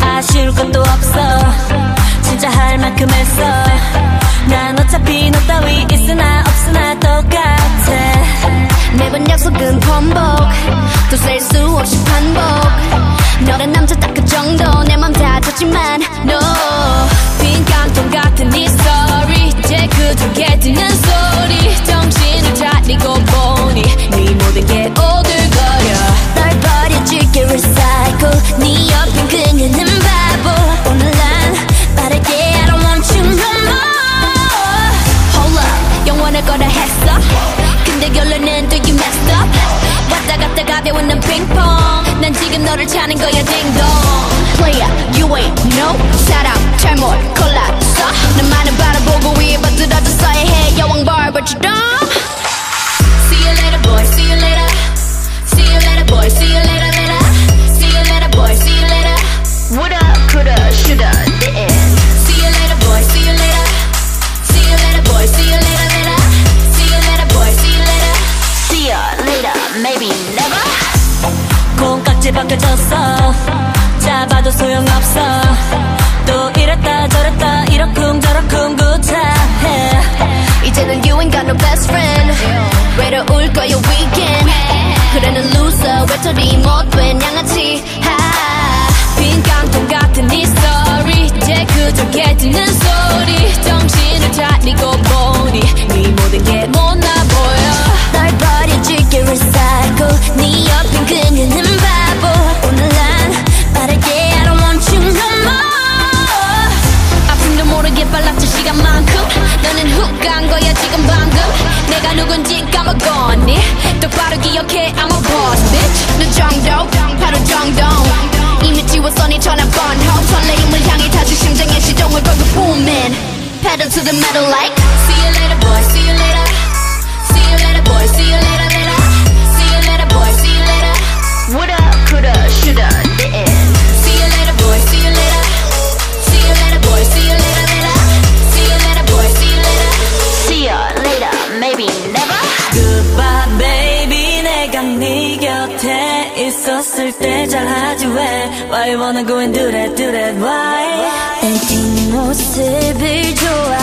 아쉬울 것도 없어. 진짜 할 만큼 했어. 난 어차피 너 따위 있으나 지금 너를 찾는 거야 딩동 player you ain't no 콩깍지 벗겨졌어. 잡아도 소용없어. 또 이랬다 저랬다 이러쿵 저러쿵 구차해. 이제는 you ain't got no best friend. 외로울 거야 weekend. 그래 는 loser 외톨이 못된 양아치 정도 바로 정도 이미 지웠어 네 전화번 호 설레임을 향해 다시 심장의 시동을 걸고 booming pedal to the metal like See you later boy see you later See you later boy see you later later See you later boy see you later woulda coulda shoulda didn't See you later boy see you later See you later boy see you later later See you later boy see you later see ya later maybe never Goodbye baby 내가 네 곁에 있었을 때 잘하지 왜 Why you wanna go and do that do that why 내 뒷모습을 좋아